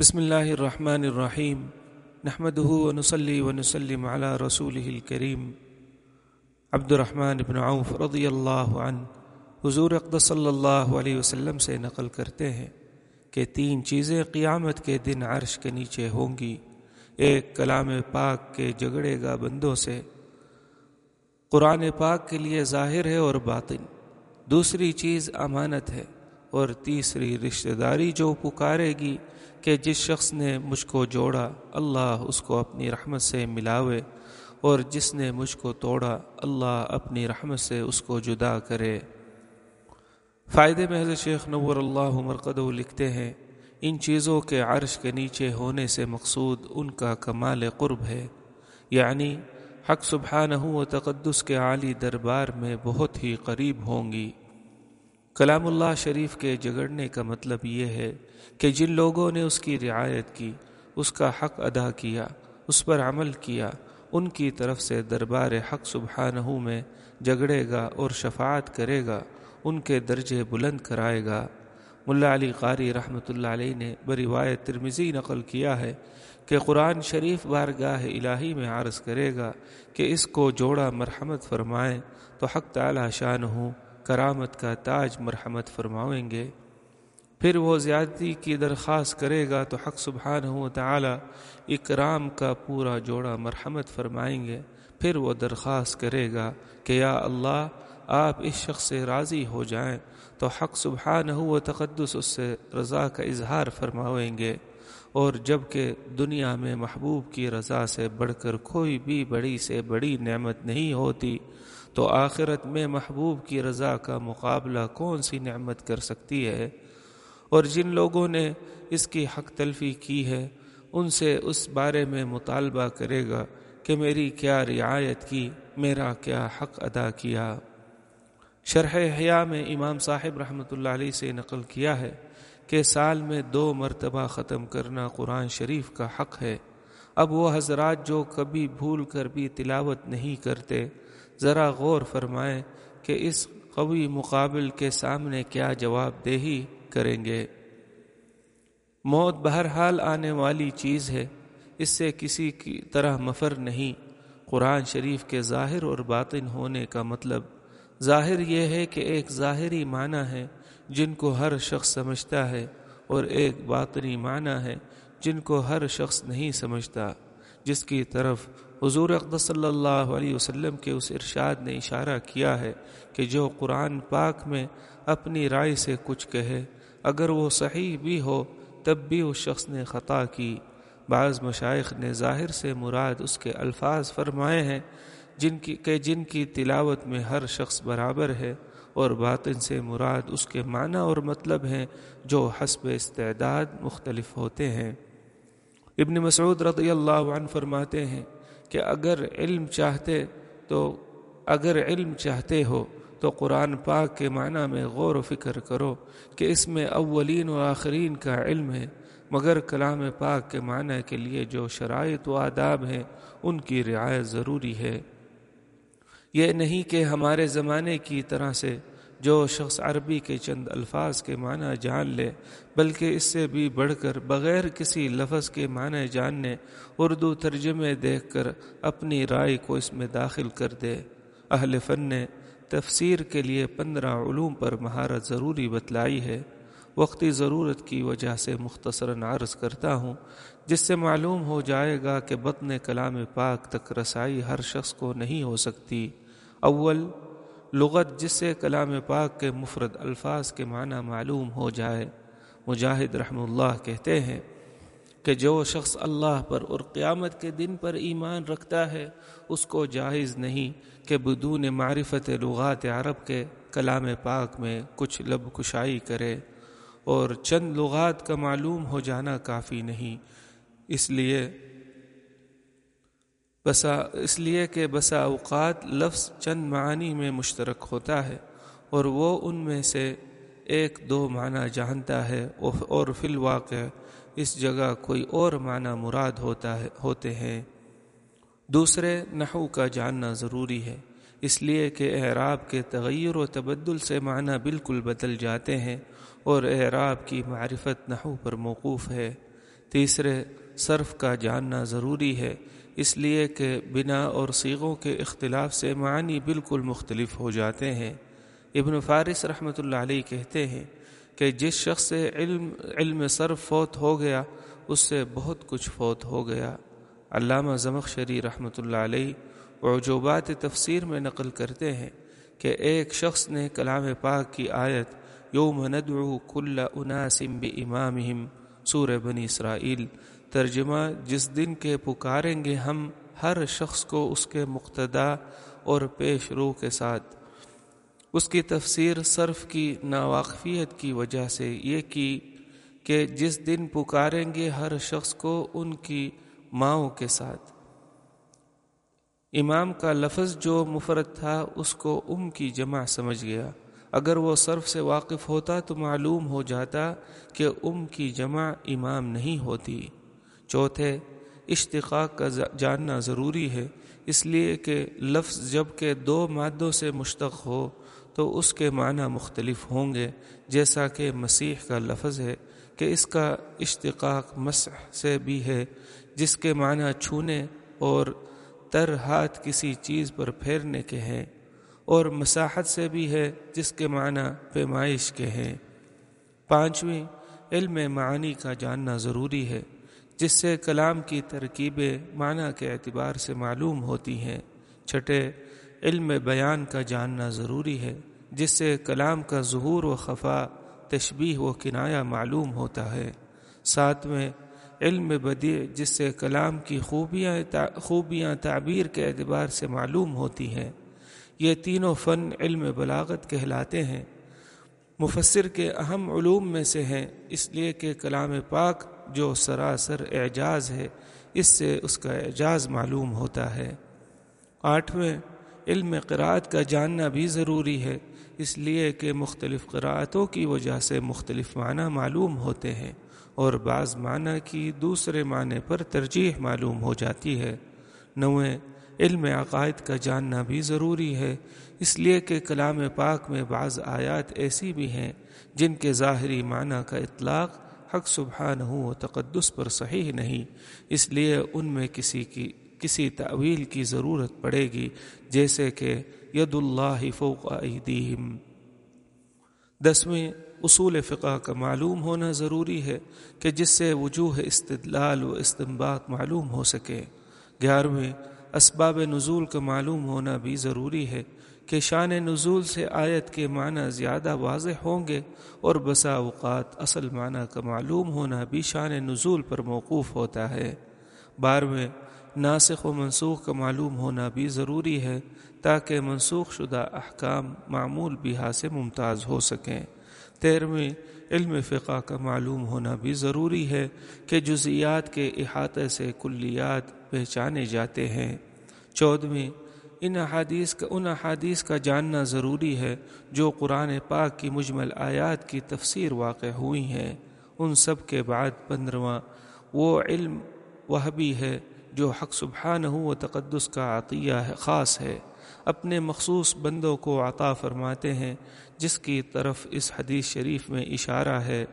بسم اللہ الرحمن الرحیم۔ نحمده ونصلي ونسلم على رسوله الكريم عبد الرحمن بن عوف رضی اللہ عنہ حضور اقدس صلی اللہ علیہ وسلم سے نقل کرتے ہیں کہ تین چیزیں قیامت کے دن عرش کے نیچے ہوں گی۔ ایک، کلام پاک کے جگڑے گا بندوں سے۔ قرآن پاک کے لیے ظاہر ہے اور باطن۔ دوسری چیز امانت ہے۔ اور تیسری رشتہ داری جو پکارے گی کہ جس شخص نے مجھ کو جوڑا، اللہ اس کو اپنی رحمت سے ملاوے، اور جس نے مجھ کو توڑا، اللہ اپنی رحمت سے اس کو جدا کرے۔ فائدے میں حضرت شیخ نور اللہ مرکدو لکھتے ہیں، ان چیزوں کے عرش کے نیچے ہونے سے مقصود ان کا کمال قرب ہے۔ یعنی حق سبحانہ و تقدس کے عالی دربار میں بہت ہی قریب ہوں گی۔ کلام اللہ شریف کے جگڑنے کا مطلب یہ ہے کہ جن لوگوں نے اس کی رعایت کی، اس کا حق ادا کیا، اس پر عمل کیا، ان کی طرف سے دربار حق سبحانہ میں جگڑے گا اور شفاعت کرے گا، ان کے درجے بلند کرائے گا۔ ملا علی قاری رحمۃ اللہ علیہ نے بروایت ترمزی نقل کیا ہے کہ قرآن شریف بارگاہ الہی میں عرض کرے گا کہ اس کو جوڑا مرحمت فرمائیں تو حق تعالی شان ہوں کرامت کا تاج مرحمت فرماویں گے۔ پھر وہ زیادتی کی درخواست کرے گا تو حق سبحانہ و تعالی اکرام کا پورا جوڑا مرحمت فرمائیں گے۔ پھر وہ درخواست کرے گا کہ یا اللہ، آپ اس شخص سے راضی ہو جائیں تو حق سبحانہ و تقدس اس سے رضا کا اظہار فرماویں گے۔ اور جبکہ دنیا میں محبوب کی رضا سے بڑھ کر کوئی بھی بڑی سے بڑی نعمت نہیں ہوتی تو آخرت میں محبوب کی رضا کا مقابلہ کون سی نعمت کر سکتی ہے؟ اور جن لوگوں نے اس کی حق تلفی کی ہے، ان سے اس بارے میں مطالبہ کرے گا کہ میری کیا رعایت کی، میرا کیا حق ادا کیا۔ شرح حیا میں امام صاحب رحمۃ اللہ علیہ سے نقل کیا ہے کہ سال میں دو مرتبہ ختم کرنا قرآن شریف کا حق ہے۔ اب وہ حضرات جو کبھی بھول کر بھی تلاوت نہیں کرتے ذرا غور فرمائیں کہ اس قوی مقابل کے سامنے کیا جواب دہی کریں گے۔ موت بہرحال آنے والی چیز ہے، اس سے کسی کی طرح مفر نہیں۔ قرآن شریف کے ظاہر اور باطن ہونے کا مطلب۔ ظاہر یہ ہے کہ ایک ظاہری معنی ہے جن کو ہر شخص سمجھتا ہے اور ایک باطنی معنی ہے جن کو ہر شخص نہیں سمجھتا، جس کی طرف حضور اقدس صلی اللہ علیہ وسلم کے اس ارشاد نے اشارہ کیا ہے کہ جو قرآن پاک میں اپنی رائے سے کچھ کہے، اگر وہ صحیح بھی ہو، تب بھی اس شخص نے خطا کی۔ بعض مشائق نے ظاہر سے مراد اس کے الفاظ فرمائے ہیں جن کی کہ جن کی تلاوت میں ہر شخص برابر ہے اور باطن سے مراد اس کے معنی اور مطلب ہیں جو حسب استعداد مختلف ہوتے ہیں۔ ابن مسعود رضی اللہ عنہ فرماتے ہیں کہ اگر علم چاہتے تو اگر علم چاہتے ہو تو قرآن پاک کے معنی میں غور و فکر کرو کہ اس میں اولین و آخرین کا علم ہے، مگر کلام پاک کے معنی کے لیے جو شرائط و آداب ہیں، ان کی رعایت ضروری ہے۔ یہ نہیں کہ ہمارے زمانے کی طرح سے جو شخص عربی کے چند الفاظ کے معنی جان لے، بلکہ اس سے بھی بڑھ کر بغیر کسی لفظ کے معنی جاننے، اردو ترجمے دیکھ کر اپنی رائے کو اس میں داخل کر دے۔ اہل فن نے تفسیر کے لیے پندرہ علوم پر مہارت ضروری بتلائی ہے۔ وقتی ضرورت کی وجہ سے مختصراً عرض کرتا ہوں، جس سے معلوم ہو جائے گا کہ بطن کلام پاک تک رسائی ہر شخص کو نہیں ہو سکتی۔ اول لغت جس سے کلام پاک کے مفرد الفاظ کے معنی معلوم ہو جائے، مجاہد رحم اللہ کہتے ہیں کہ جو شخص اللہ پر اور قیامت کے دن پر ایمان رکھتا ہے، اس کو جائز نہیں کہ بدون معرفت لغات عرب کے کلام پاک میں کچھ لب کشائی کرے اور چند لغات کا معلوم ہو جانا کافی نہیں۔ اس لیے بسا، اس لیے کہ بسا اوقات لفظ چند معنی میں مشترک ہوتا ہے اور وہ ان میں سے ایک دو معنی جانتا ہے اور فی الواقع اس جگہ کوئی اور معنی مراد ہوتا ہے، ہوتے ہیں۔ دوسرے، نحو کا جاننا ضروری ہے، اس لیے کہ اعراب کے تغیر و تبدل سے معنی بالکل بدل جاتے ہیں اور اعراب کی معرفت نحو پر موقوف ہے۔ تیسرے، صرف کا جاننا ضروری ہے، اس لیے کہ بنا اور سیغوں کے اختلاف سے معنی بالکل مختلف ہو جاتے ہیں۔ ابن فارس رحمۃ اللہ علیہ کہتے ہیں کہ جس شخص سے علم علم صرف فوت ہو گیا، اس سے بہت کچھ فوت ہو گیا۔ علامہ زمخ شری رحمۃ اللہ علیہ عجوبات تفسیر میں نقل کرتے ہیں کہ ایک شخص نے کلام پاک کی آیت، یوم ندعو کل اناسم بامامہم سورہ بنی اسرائیل، ترجمہ جس دن کے پکاریں گے ہم ہر شخص کو اس کے مقتدا اور پیش رو کے ساتھ۔ اس کی تفسیر صرف کی ناواقفیت کی وجہ سے یہ کی کہ جس دن پکاریں گے ہر شخص کو ان کی ماؤں کے ساتھ۔ امام کا لفظ جو مفرد تھا اس کو ام کی جمع سمجھ گیا۔ اگر وہ صرف سے واقف ہوتا تو معلوم ہو جاتا کہ ام کی جمع امام نہیں ہوتی۔ چوتھے، اشتقاق کا جاننا ضروری ہے، اس لیے کہ لفظ جبکہ دو مادوں سے مشتق ہو تو اس کے معنی مختلف ہوں گے، جیسا کہ مسیح کا لفظ ہے کہ اس کا اشتقاق مسح سے بھی ہے، جس کے معنی چھونے اور تر ہاتھ کسی چیز پر پھیرنے کے ہیں۔ اور مساحت سے بھی ہے جس کے معنی پیمائش کے ہیں۔ پانچویں، علم معانی کا جاننا ضروری ہے، جس سے کلام کی ترکیبیں معنی کے اعتبار سے معلوم ہوتی ہیں۔ چھٹے، علم بیان کا جاننا ضروری ہے، جس سے کلام کا ظہور و خفا تشبیح و کنایا معلوم ہوتا ہے۔ ساتویں، علم بدیع، جس سے کلام کی خوبیاں خوبیاں تعبیر کے اعتبار سے معلوم ہوتی ہیں۔ یہ تینوں فن علم بلاغت کہلاتے ہیں۔ مفسر کے اہم علوم میں سے ہیں، اس لیے کہ کلام پاک جو سراسر اعجاز ہے، اس سے اس کا اعجاز معلوم ہوتا ہے۔ آٹھویں، علم قرآت کا جاننا بھی ضروری ہے، اس لیے کہ مختلف قرآتوں کی وجہ سے مختلف معنی معلوم ہوتے ہیں اور بعض معنی کی دوسرے معنی پر ترجیح معلوم ہو جاتی ہے۔ نویں علم عقائد کا جاننا بھی ضروری ہے۔ اس لیے کہ کلام پاک میں بعض آیات ایسی بھی ہیں جن کے ظاہری معنی کا اطلاق حق سبحانہ و تقدس پر صحیح نہیں۔ اس لیے ان میں کسی کی، کسی تعویل کی ضرورت پڑے گی، جیسے کہ ید اللہ فوق ایدیہم۔ دسویں، اصول فقہ کا معلوم ہونا ضروری ہے کہ جس سے وجوہ استدلال و استمباق معلوم ہو سکے۔ گیارہویں اسباب نزول کا معلوم ہونا بھی ضروری ہے کہ شان نزول سے آیت کے معنی زیادہ واضح ہوں گے اور بسا اوقات اصل معنی کا معلوم ہونا بھی شان نزول پر موقوف ہوتا ہے۔ بارہویں ناسخ و منسوخ کا معلوم ہونا بھی ضروری ہے تاکہ منسوخ شدہ احکام معمول بہا سے ممتاز ہو سکیں۔ تیرہویں علم فقہ کا معلوم ہونا بھی ضروری ہے کہ جزیات کے احاطے سے کلیات پہچانے جاتے ہیں۔ چودھویں ان احادیث کا ان احادیث کا جاننا ضروری ہے جو قرآن پاک کی مجمل آیات کی تفسیر واقع ہوئی ہیں۔ ان سب کے بعد پندرواں، وہ علم وہ بھی ہے جو حق سبحانہ و تقدس کا عطیہ ہے خاص ہے۔ اپنے مخصوص بندوں کو عطا فرماتے ہیں، جس کی طرف اس حدیث شریف میں اشارہ ہے۔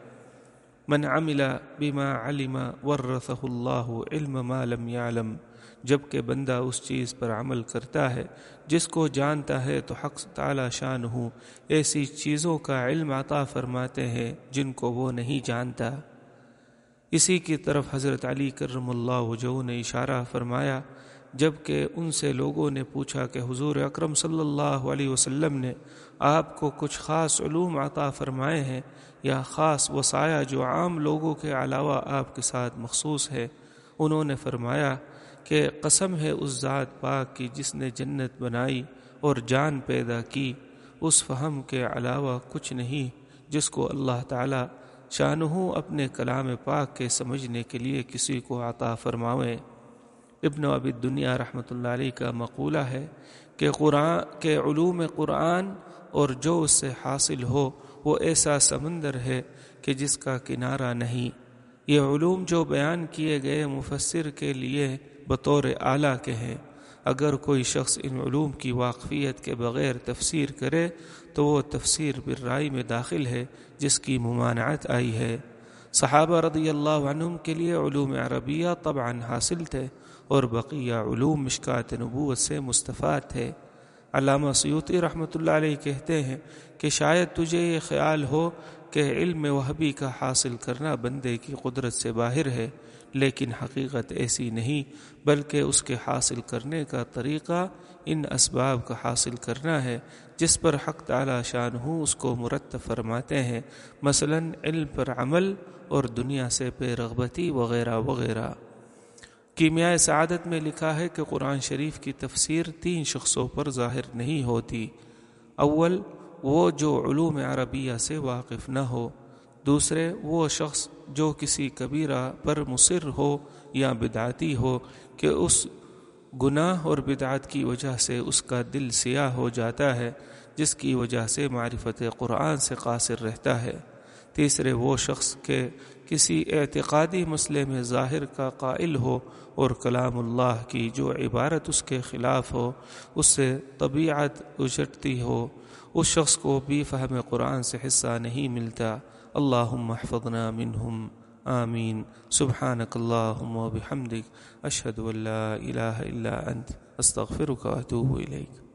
من عمل بما علم ورثہ اللہ علم ما لم يعلم۔ جبکہ بندہ اس چیز پر عمل کرتا ہے، جس کو جانتا ہے تو حق تعالی شان ہوں ایسی چیزوں کا علم عطا فرماتے ہیں جن کو وہ نہیں جانتا۔ اسی کی طرف حضرت علی کرم اللہ وجو نے اشارہ فرمایا جبکہ ان سے لوگوں نے پوچھا کہ حضور اکرم صلی اللہ علیہ وسلم نے آپ کو کچھ خاص علوم عطا فرمائے ہیں یا خاص وسایہ جو عام لوگوں کے علاوہ آپ کے ساتھ مخصوص ہے؟ انہوں نے فرمایا کہ قسم ہے اس ذات پاک کی جس نے جنت بنائی اور جان پیدا کی، اس فہم کے علاوہ کچھ نہیں، جس کو اللہ تعالی شانہ اپنے کلام پاک کے سمجھنے کے لیے کسی کو عطا فرماویں ابن ابی دنیا رحمۃ اللہ علیہ کا مقولہ ہے کہ قرآن کے علوم قرآن اور جو اس سے حاصل ہو، وہ ایسا سمندر ہے کہ جس کا کنارہ نہیں۔ یہ علوم جو بیان کیے گئے مفسر کے لیے بطور اعلیٰ کے ہیں۔ اگر کوئی شخص ان علوم کی واقفیت کے بغیر تفسیر کرے، تو وہ تفسیر بررائی میں داخل ہے، جس کی ممانعت آئی ہے۔ صحابہ رضی اللہ عنہم کے لیے علوم عربیہ طبعا حاصل تھے۔ اور بقیہ علوم مشکات نبوت سے مستفاد تھے علامہ سیوتی رحمۃ اللہ علیہ کہتے ہیں کہ شاید تجھے یہ خیال ہو کہ علم وہبی کا حاصل کرنا بندے کی قدرت سے باہر ہے، لیکن حقیقت ایسی نہیں، بلکہ اس کے حاصل کرنے کا طریقہ ان اسباب کا حاصل کرنا ہے، جس پر حق تعالی شان ہوں اس کو مرتب فرماتے ہیں۔ مثلا علم پر عمل اور دنیا سے بے رغبتی وغیرہ وغیرہ۔ کیمیاء سعادت میں لکھا ہے کہ قرآن شریف کی تفسیر تین شخصوں پر ظاہر نہیں ہوتی۔ اول، وہ جو علوم عربیہ سے واقف نہ ہو۔ دوسرے، وہ شخص جو کسی کبیرہ پر مصر ہو یا بدعتی ہو کہ اس گناہ اور بدعت کی وجہ سے اس کا دل سیاہ ہو جاتا ہے، جس کی وجہ سے معرفت قرآن سے قاصر رہتا ہے۔ تیسرے وہ شخص کے کسی اعتقادی مسئلے میں ظاہر کا قائل ہو اور کلام اللہ کی جو عبارت اس کے خلاف ہو، اس سے طبیعت اجٹتی ہو۔ اس شخص کو بھی فہم قرآن سے حصہ نہیں ملتا۔ اللہ احفظنا منہم۔ آمین۔ سبحانک اللہم و بحمدک اشہد واللہ الہ الا انت۔ استغفرک و اتوب الیک۔